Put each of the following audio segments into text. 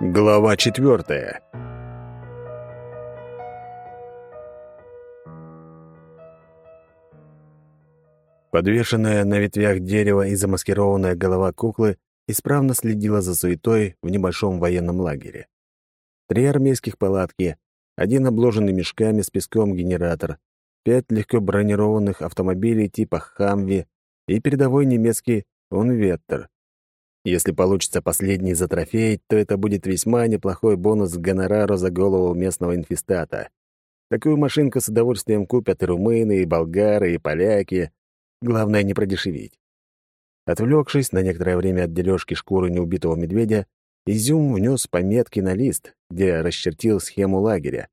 Глава четвертая. Подвешенная на ветвях дерева и замаскированная голова куклы исправно следила за суетой в небольшом военном лагере. Три армейских палатки, один обложенный мешками с песком генератор, пять легко бронированных автомобилей типа «Хамви» и передовой немецкий «Унветтер», если получится последний затрофеить, то это будет весьма неплохой бонус к гонорару за голову местного инфестата. Такую машинку с удовольствием купят и румыны, и болгары, и поляки. Главное, не продешевить. Отвлекшись на некоторое время от дележки шкуры неубитого медведя, Изюм внес пометки на лист, где расчертил схему лагеря.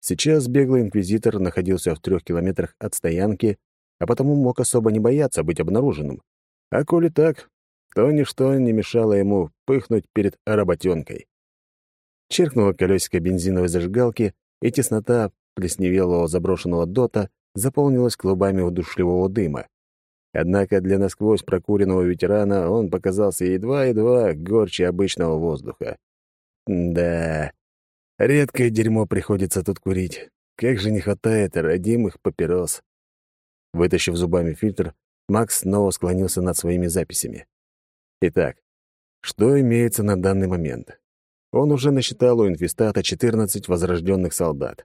Сейчас беглый инквизитор находился в трех километрах от стоянки, а потому мог особо не бояться быть обнаруженным. А коли так, то ничто не мешало ему пыхнуть перед работенкой. Черкнуло колесико бензиновой зажигалки, и теснота плесневелого заброшенного дота заполнилась клубами удушливого дыма. Однако для насквозь прокуренного ветерана он показался едва-едва горче обычного воздуха. Да, редкое дерьмо приходится тут курить. Как же не хватает родимых папирос. Вытащив зубами фильтр, Макс снова склонился над своими записями. Итак, что имеется на данный момент? Он уже насчитал у инфестата 14 возрожденных солдат.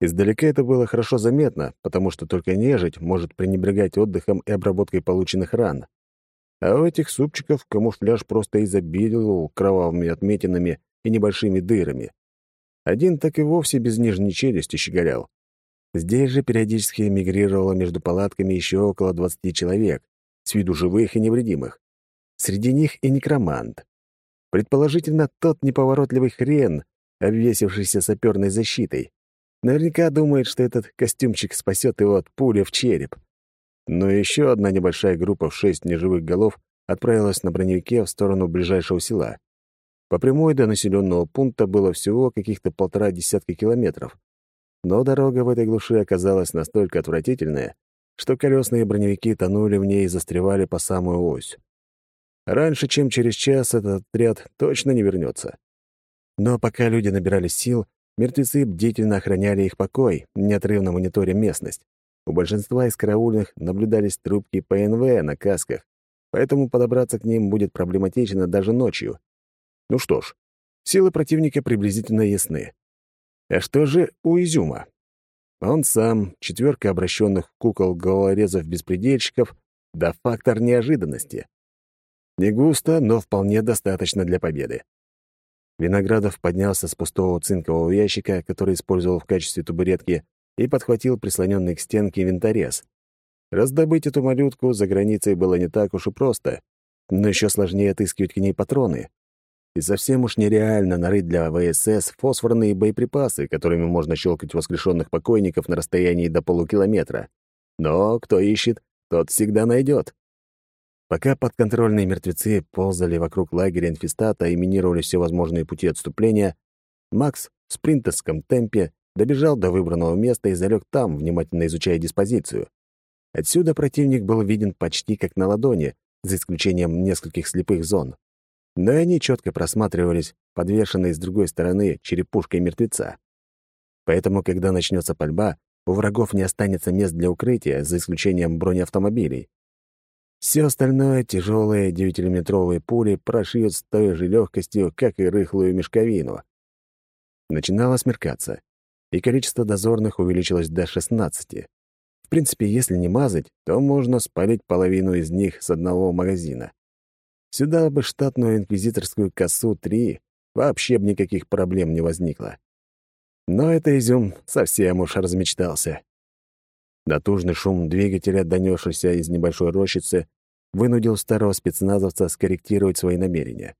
Издалека это было хорошо заметно, потому что только нежить может пренебрегать отдыхом и обработкой полученных ран. А у этих супчиков камуфляж просто изобиловал кровавыми отметинами и небольшими дырами. Один так и вовсе без нижней челюсти щеголял. Здесь же периодически мигрировало между палатками еще около 20 человек, с виду живых и невредимых. Среди них и некромант. Предположительно, тот неповоротливый хрен, обвесившийся саперной защитой. Наверняка думает, что этот костюмчик спасет его от пули в череп. Но еще одна небольшая группа в шесть неживых голов отправилась на броневике в сторону ближайшего села. По прямой до населенного пункта было всего каких-то полтора десятка километров. Но дорога в этой глуши оказалась настолько отвратительная, что колесные броневики тонули в ней и застревали по самую ось. Раньше, чем через час, этот отряд точно не вернется. Но пока люди набирали сил, мертвецы бдительно охраняли их покой, неотрывно мониторя местность. У большинства из караульных наблюдались трубки ПНВ на касках, поэтому подобраться к ним будет проблематично даже ночью. Ну что ж, силы противника приблизительно ясны. А что же у Изюма? Он сам, четверка обращенных кукол-головорезов-беспредельщиков, да фактор неожиданности. Не густо, но вполне достаточно для победы. Виноградов поднялся с пустого цинкового ящика, который использовал в качестве табуретки, и подхватил прислоненный к стенке винторез. Раздобыть эту малютку за границей было не так уж и просто, но еще сложнее отыскивать к ней патроны. И совсем уж нереально нарыть для ВСС фосфорные боеприпасы, которыми можно щелкать воскрешенных покойников на расстоянии до полукилометра. Но кто ищет, тот всегда найдет. Пока подконтрольные мертвецы ползали вокруг лагеря инфестата и минировали все возможные пути отступления, Макс в спринтерском темпе добежал до выбранного места и залег там, внимательно изучая диспозицию. Отсюда противник был виден почти как на ладони, за исключением нескольких слепых зон. Но и они четко просматривались, подвешенные с другой стороны черепушкой мертвеца. Поэтому, когда начнется пальба, у врагов не останется мест для укрытия, за исключением бронеавтомобилей. Все остальное тяжелые девятимиллиметровые пули прошьют с той же легкостью, как и рыхлую мешковину. Начинало смеркаться, и количество дозорных увеличилось до 16. В принципе, если не мазать, то можно спалить половину из них с одного магазина. Сюда бы штатную инквизиторскую косу 3 вообще бы никаких проблем не возникло. Но это изюм совсем уж размечтался. Натужный шум двигателя, донесшийся из небольшой рощицы, вынудил старого спецназовца скорректировать свои намерения.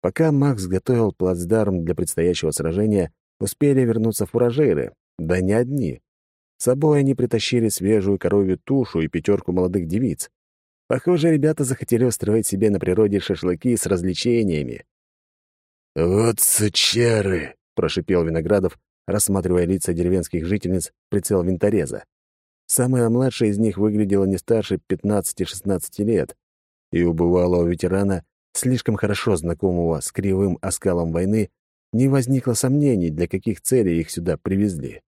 Пока Макс готовил плацдарм для предстоящего сражения, успели вернуться фуражеры, да не одни. С собой они притащили свежую коровью тушу и пятерку молодых девиц. Похоже, ребята захотели устроить себе на природе шашлыки с развлечениями. «Вот сучары!» — прошипел Виноградов, рассматривая лица деревенских жительниц прицел винтореза. Самая младшая из них выглядела не старше 15-16 лет, и у бывалого ветерана, слишком хорошо знакомого с кривым оскалом войны, не возникло сомнений, для каких целей их сюда привезли.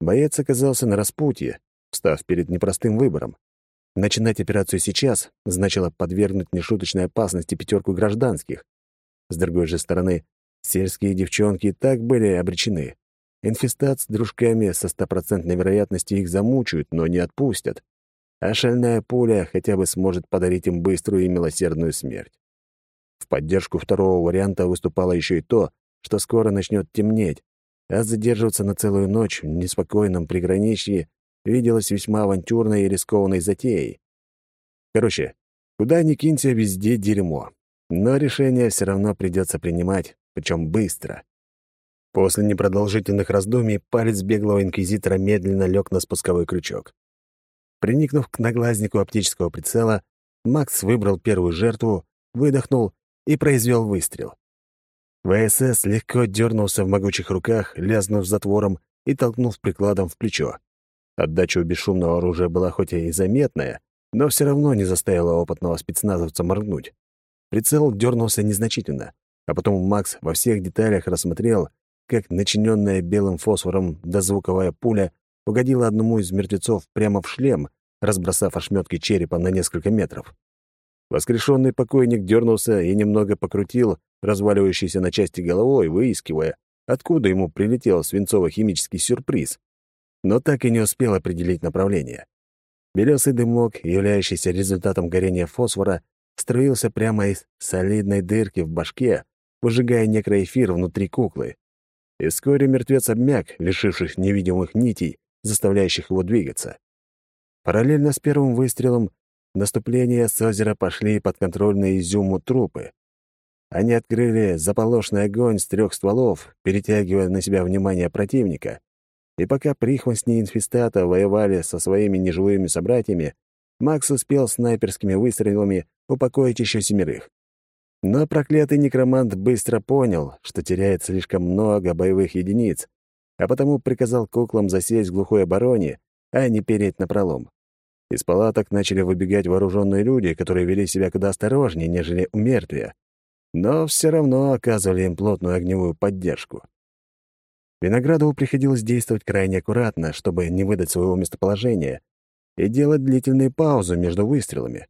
Боец оказался на распутье, встав перед непростым выбором. Начинать операцию сейчас значило подвергнуть нешуточной опасности пятерку гражданских. С другой же стороны, сельские девчонки и так были обречены. Инфестат с дружками со стопроцентной вероятностью их замучают, но не отпустят. А шальная пуля хотя бы сможет подарить им быструю и милосердную смерть. В поддержку второго варианта выступало еще и то, что скоро начнет темнеть, а задерживаться на целую ночь в неспокойном приграничье виделось весьма авантюрной и рискованной затеей. Короче, куда ни кинься, везде дерьмо. Но решение все равно придется принимать, причем быстро. После непродолжительных раздумий палец беглого инквизитора медленно лег на спусковой крючок. Приникнув к наглазнику оптического прицела, Макс выбрал первую жертву, выдохнул и произвел выстрел. ВСС легко дернулся в могучих руках, лязнув затвором и толкнув прикладом в плечо. Отдача у бесшумного оружия была хоть и заметная, но все равно не заставила опытного спецназовца моргнуть. Прицел дернулся незначительно, а потом Макс во всех деталях рассмотрел, как начиненная белым фосфором дозвуковая пуля угодила одному из мертвецов прямо в шлем, разбросав ошметки черепа на несколько метров. Воскрешенный покойник дернулся и немного покрутил разваливающийся на части головой, выискивая, откуда ему прилетел свинцово-химический сюрприз, но так и не успел определить направление. Белесый дымок, являющийся результатом горения фосфора, струился прямо из солидной дырки в башке, выжигая некроэфир внутри куклы. И вскоре мертвец обмяк, лишившись невидимых нитей, заставляющих его двигаться. Параллельно с первым выстрелом наступления с озера пошли подконтрольные изюму трупы. Они открыли заполошный огонь с трех стволов, перетягивая на себя внимание противника. И пока прихвостни инфестата воевали со своими неживыми собратьями, Макс успел снайперскими выстрелами упокоить еще семерых. Но проклятый некромант быстро понял, что теряет слишком много боевых единиц, а потому приказал куклам засесть в глухой обороне, а не переть напролом. Из палаток начали выбегать вооруженные люди, которые вели себя куда осторожнее, нежели у мертвия, но все равно оказывали им плотную огневую поддержку. Виноградову приходилось действовать крайне аккуратно, чтобы не выдать своего местоположения, и делать длительные паузы между выстрелами.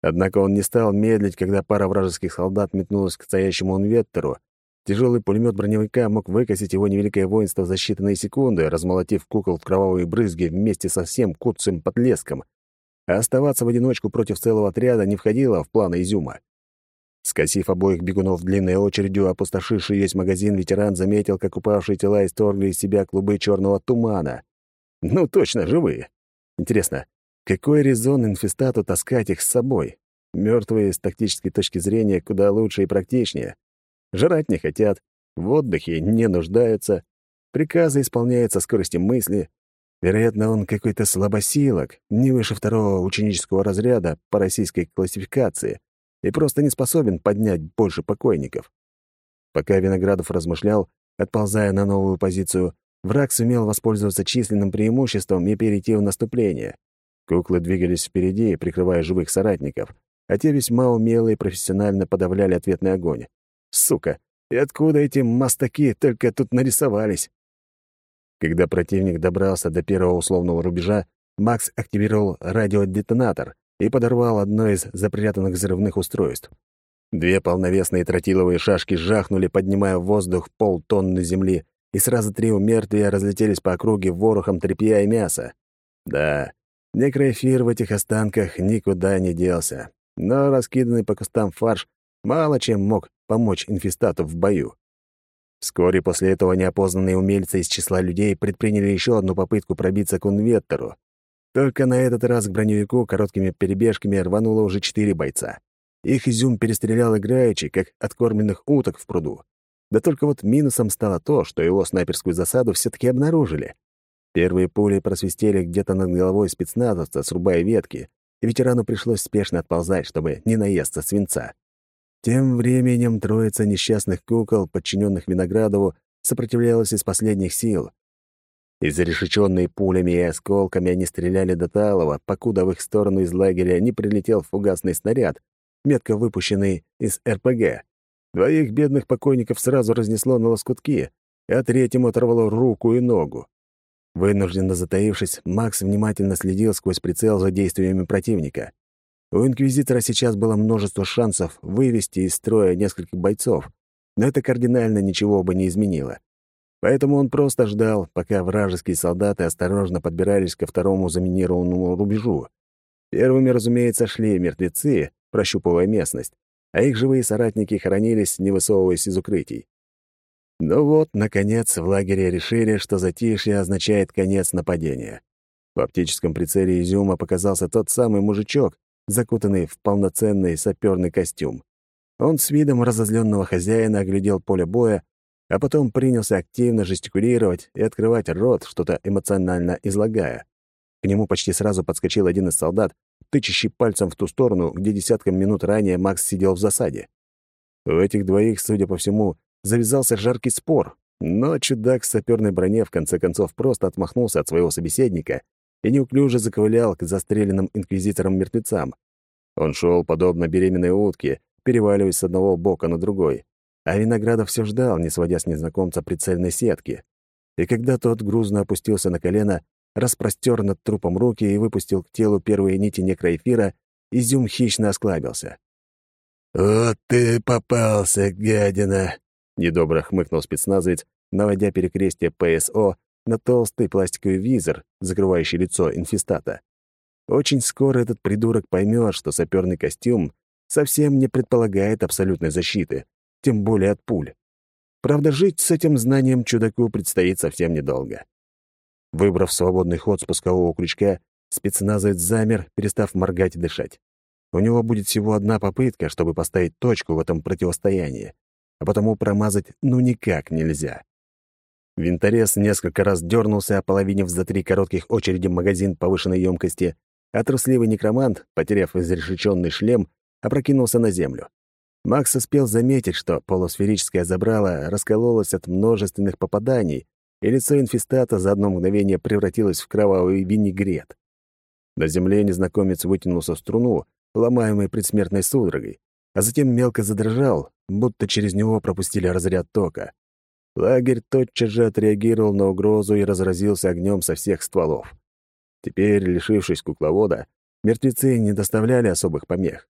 Однако он не стал медлить, когда пара вражеских солдат метнулась к стоящему инветтору. Тяжелый пулемет броневика мог выкосить его невеликое воинство за считанные секунды, размолотив кукол в кровавые брызги вместе со всем куцым подлеском. А оставаться в одиночку против целого отряда не входило в планы Изюма. Скосив обоих бегунов длинной очередью, опустошивший весь магазин, ветеран заметил, как упавшие тела исторгли из себя клубы черного тумана. Ну, точно, живые. Интересно, какой резон инфестату таскать их с собой? Мертвые с тактической точки зрения куда лучше и практичнее. Жрать не хотят, в отдыхе не нуждаются, приказы исполняют со скоростью мысли. Вероятно, он какой-то слабосилок, не выше второго ученического разряда по российской классификации и просто не способен поднять больше покойников. Пока Виноградов размышлял, отползая на новую позицию, враг сумел воспользоваться численным преимуществом и перейти в наступление. Куклы двигались впереди, прикрывая живых соратников, а те весьма умело и профессионально подавляли ответный огонь. Сука, и откуда эти мастаки только тут нарисовались? Когда противник добрался до первого условного рубежа, Макс активировал радиодетонатор и подорвал одно из запрятанных взрывных устройств. Две полновесные тротиловые шашки жахнули, поднимая в воздух полтонны земли, и сразу три умертвия разлетелись по округе ворохом тряпья и мяса. Да, некроэфир в этих останках никуда не делся, но раскиданный по кустам фарш мало чем мог помочь инфестату в бою. Вскоре после этого неопознанные умельцы из числа людей предприняли еще одну попытку пробиться к инветтору. Только на этот раз к броневику короткими перебежками рвануло уже четыре бойца. Их изюм перестрелял играючи, как откормленных уток в пруду. Да только вот минусом стало то, что его снайперскую засаду все таки обнаружили. Первые пули просвистели где-то над головой спецназовца, срубая ветки, и ветерану пришлось спешно отползать, чтобы не наесться свинца. Тем временем троица несчастных кукол, подчиненных Виноградову, сопротивлялась из последних сил, Изрешеченные пулями и осколками они стреляли до Талова, покуда в их сторону из лагеря не прилетел фугасный снаряд, метко выпущенный из РПГ. Двоих бедных покойников сразу разнесло на лоскутки, а третьему оторвало руку и ногу. Вынужденно затаившись, Макс внимательно следил сквозь прицел за действиями противника. У Инквизитора сейчас было множество шансов вывести из строя нескольких бойцов, но это кардинально ничего бы не изменило. Поэтому он просто ждал, пока вражеские солдаты осторожно подбирались ко второму заминированному рубежу. Первыми, разумеется, шли мертвецы, прощупывая местность, а их живые соратники хоронились, не высовываясь из укрытий. Ну вот, наконец, в лагере решили, что затишье означает конец нападения. В оптическом прицеле изюма показался тот самый мужичок, закутанный в полноценный саперный костюм. Он с видом разозленного хозяина оглядел поле боя, а потом принялся активно жестикулировать и открывать рот, что-то эмоционально излагая. К нему почти сразу подскочил один из солдат, тычащий пальцем в ту сторону, где десятком минут ранее Макс сидел в засаде. У этих двоих, судя по всему, завязался жаркий спор, но чудак с саперной броне в конце концов просто отмахнулся от своего собеседника и неуклюже заковылял к застреленным инквизиторам-мертвецам. Он шел подобно беременной утке, переваливаясь с одного бока на другой, а Виноградов все ждал, не сводя с незнакомца прицельной сетки. И когда тот грузно опустился на колено, распростер над трупом руки и выпустил к телу первые нити некроэфира, изюм хищно осклабился. «Вот ты попался, гадина!» — недобро хмыкнул спецназовец, наводя перекрестие ПСО на толстый пластиковый визор, закрывающий лицо инфестата. Очень скоро этот придурок поймет, что саперный костюм совсем не предполагает абсолютной защиты, тем более от пуль. Правда, жить с этим знанием чудаку предстоит совсем недолго. Выбрав свободный ход спускового крючка, спецназовец замер, перестав моргать и дышать. У него будет всего одна попытка, чтобы поставить точку в этом противостоянии, а потому промазать ну никак нельзя. Винторез несколько раз дернулся, ополовинив за три коротких очереди магазин повышенной емкости, а трусливый некромант, потеряв изрешеченный шлем, опрокинулся на землю. Макс успел заметить, что полусферическое забрало раскололось от множественных попаданий, и лицо инфестата за одно мгновение превратилось в кровавый винегрет. На земле незнакомец вытянулся в струну, ломаемой предсмертной судорогой, а затем мелко задрожал, будто через него пропустили разряд тока. Лагерь тотчас же отреагировал на угрозу и разразился огнем со всех стволов. Теперь, лишившись кукловода, мертвецы не доставляли особых помех.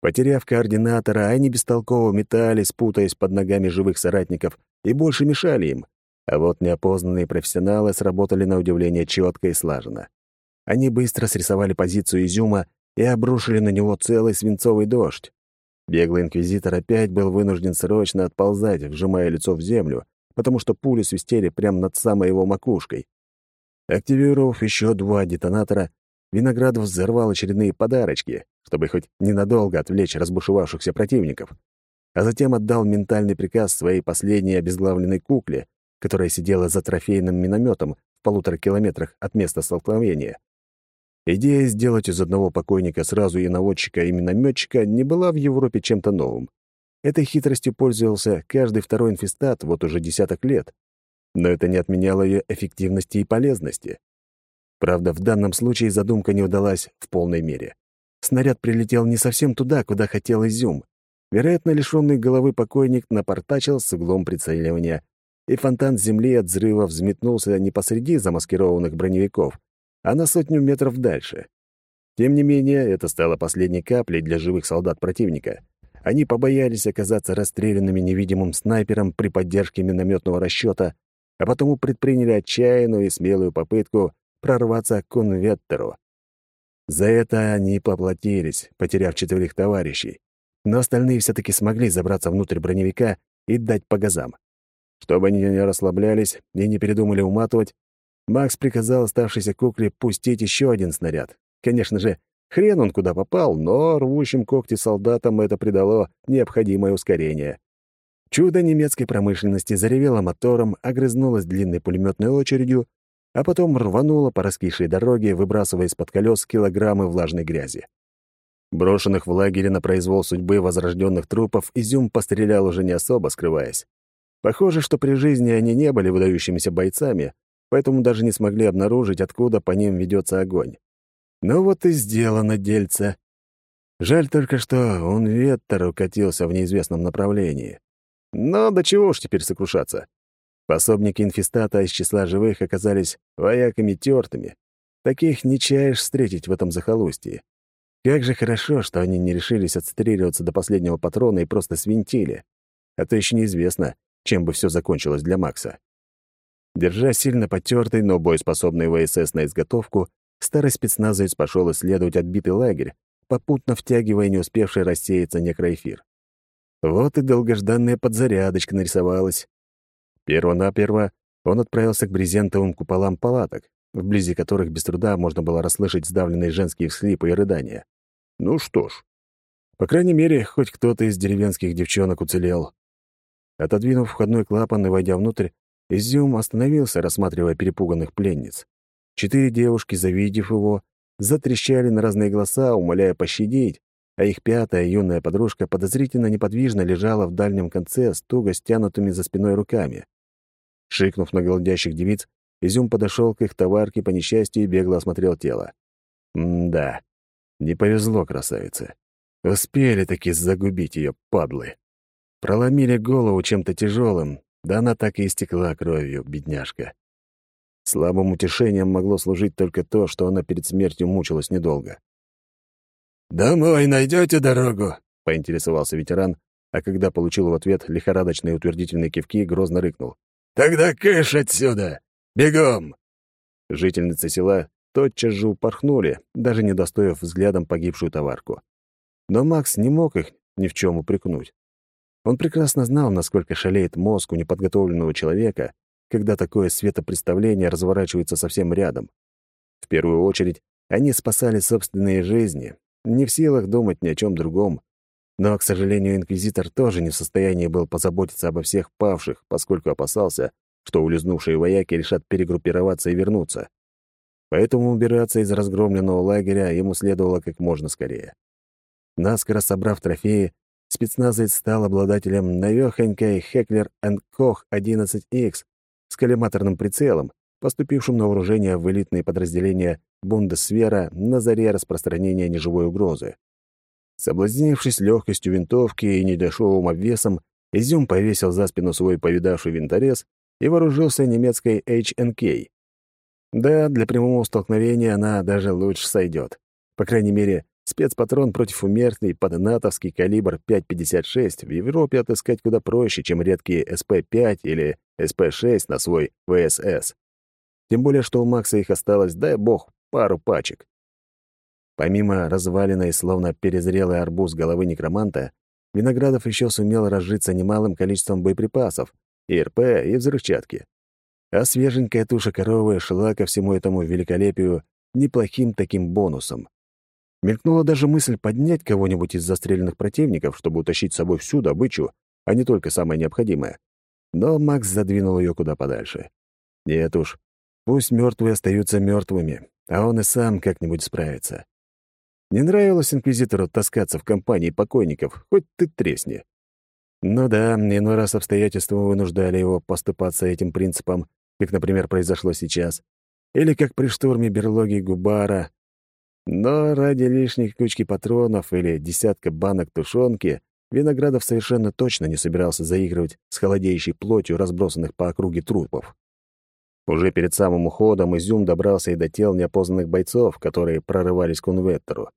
Потеряв координатора, они бестолково метались, путаясь под ногами живых соратников, и больше мешали им. А вот неопознанные профессионалы сработали на удивление четко и слаженно. Они быстро срисовали позицию изюма и обрушили на него целый свинцовый дождь. Беглый инквизитор опять был вынужден срочно отползать, вжимая лицо в землю, потому что пули свистели прямо над самой его макушкой. Активировав еще два детонатора, Виноградов взорвал очередные подарочки, чтобы хоть ненадолго отвлечь разбушевавшихся противников, а затем отдал ментальный приказ своей последней обезглавленной кукле, которая сидела за трофейным минометом в полутора километрах от места столкновения. Идея сделать из одного покойника сразу и наводчика, и минометчика не была в Европе чем-то новым. Этой хитростью пользовался каждый второй инфестат вот уже десяток лет. Но это не отменяло ее эффективности и полезности. Правда, в данном случае задумка не удалась в полной мере. Снаряд прилетел не совсем туда, куда хотел Изюм. Вероятно, лишённый головы покойник напортачил с углом прицеливания, и фонтан земли от взрыва взметнулся не посреди замаскированных броневиков, а на сотню метров дальше. Тем не менее, это стало последней каплей для живых солдат противника. Они побоялись оказаться расстрелянными невидимым снайпером при поддержке минометного расчета, а потому предприняли отчаянную и смелую попытку прорваться к конветтеру. За это они поплатились, потеряв четверых товарищей, но остальные все-таки смогли забраться внутрь броневика и дать по газам. Чтобы они не расслаблялись и не передумали уматывать, Макс приказал оставшейся кукле пустить еще один снаряд. Конечно же, хрен он куда попал, но рвущим когти солдатам это придало необходимое ускорение. Чудо немецкой промышленности заревело мотором, огрызнулось длинной пулеметной очередью, а потом рвануло по раскисшей дороге, выбрасывая из-под колес килограммы влажной грязи. Брошенных в лагере на произвол судьбы возрожденных трупов Изюм пострелял уже не особо скрываясь. Похоже, что при жизни они не были выдающимися бойцами, поэтому даже не смогли обнаружить, откуда по ним ведется огонь. Ну вот и сделано дельце. Жаль только, что он ветер укатился в неизвестном направлении. Но до чего уж теперь сокрушаться. Пособники инфестата из числа живых оказались вояками тертыми. Таких не чаешь встретить в этом захолустье. Как же хорошо, что они не решились отстреливаться до последнего патрона и просто свинтили. А то еще неизвестно, чем бы все закончилось для Макса. Держа сильно потертый, но боеспособный ВСС на изготовку, старый спецназовец пошел исследовать отбитый лагерь, попутно втягивая не успевший рассеяться некроэфир. Вот и долгожданная подзарядочка нарисовалась. Перво-наперво он отправился к брезентовым куполам палаток, вблизи которых без труда можно было расслышать сдавленные женские всхлипы и рыдания. Ну что ж, по крайней мере, хоть кто-то из деревенских девчонок уцелел. Отодвинув входной клапан и войдя внутрь, Изюм остановился, рассматривая перепуганных пленниц. Четыре девушки, завидев его, затрещали на разные голоса, умоляя пощадить, а их пятая юная подружка подозрительно неподвижно лежала в дальнем конце с туго стянутыми за спиной руками. Шикнув на голодящих девиц, Изюм подошел к их товарке по несчастью и бегло осмотрел тело. М-да, не повезло красавице. Успели таки загубить ее, падлы. Проломили голову чем-то тяжелым, да она так и истекла кровью, бедняжка. Слабым утешением могло служить только то, что она перед смертью мучилась недолго. «Домой найдете дорогу?» — поинтересовался ветеран, а когда получил в ответ лихорадочные утвердительные кивки, грозно рыкнул. «Тогда кыш отсюда! Бегом!» Жительницы села тотчас же упорхнули, даже не достоив взглядом погибшую товарку. Но Макс не мог их ни в чем упрекнуть. Он прекрасно знал, насколько шалеет мозг у неподготовленного человека, когда такое светопредставление разворачивается совсем рядом. В первую очередь, они спасали собственные жизни, не в силах думать ни о чем другом. Но, к сожалению, инквизитор тоже не в состоянии был позаботиться обо всех павших, поскольку опасался, что улизнувшие вояки решат перегруппироваться и вернуться. Поэтому убираться из разгромленного лагеря ему следовало как можно скорее. Наскоро собрав трофеи, спецназовец стал обладателем навехонькой Heckler Koch 11X с коллиматорным прицелом, поступившим на вооружение в элитные подразделения Бундесвера на заре распространения неживой угрозы. Соблазнившись легкостью винтовки и недешевым обвесом, Изюм повесил за спину свой повидавший винторез и вооружился немецкой HNK. Да, для прямого столкновения она даже лучше сойдет. По крайней мере, Спецпатрон против умертный под натовский калибр 5,56 в Европе отыскать куда проще, чем редкие СП-5 или СП-6 на свой ВСС. Тем более, что у Макса их осталось, дай бог, пару пачек. Помимо разваленной, словно перезрелый арбуз головы некроманта, Виноградов еще сумел разжиться немалым количеством боеприпасов, и РП, и взрывчатки. А свеженькая туша коровы шла ко всему этому великолепию неплохим таким бонусом. Мелькнула даже мысль поднять кого-нибудь из застреленных противников, чтобы утащить с собой всю добычу, а не только самое необходимое. Но Макс задвинул ее куда подальше. Нет уж, пусть мертвые остаются мертвыми, а он и сам как-нибудь справится. Не нравилось инквизитору таскаться в компании покойников, хоть ты тресни. Ну да, иной раз обстоятельства вынуждали его поступаться этим принципом, как, например, произошло сейчас. Или как при штурме берлоги Губара, но ради лишних кучки патронов или десятка банок тушенки Виноградов совершенно точно не собирался заигрывать с холодеющей плотью разбросанных по округе трупов. Уже перед самым уходом Изюм добрался и до тел неопознанных бойцов, которые прорывались к конвектору.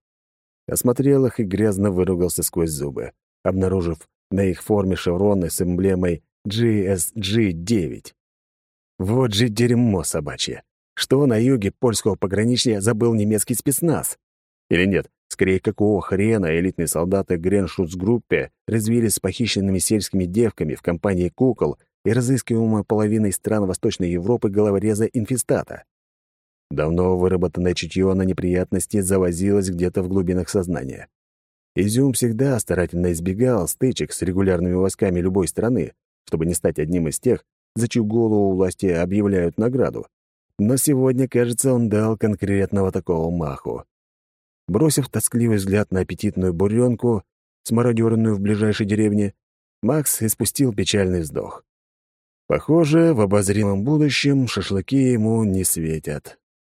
Осмотрел их и грязно выругался сквозь зубы, обнаружив на их форме шевроны с эмблемой GSG-9. Вот же дерьмо собачье что на юге польского пограничья забыл немецкий спецназ. Или нет, скорее, какого хрена элитные солдаты Греншутсгруппе развились с похищенными сельскими девками в компании кукол и разыскиваемой половиной стран Восточной Европы головореза инфестата. Давно выработанное чутье на неприятности завозилось где-то в глубинах сознания. Изюм всегда старательно избегал стычек с регулярными войсками любой страны, чтобы не стать одним из тех, за чью голову власти объявляют награду но сегодня, кажется, он дал конкретного такого маху. Бросив тоскливый взгляд на аппетитную буренку, смародеренную в ближайшей деревне, Макс испустил печальный вздох. Похоже, в обозримом будущем шашлыки ему не светят.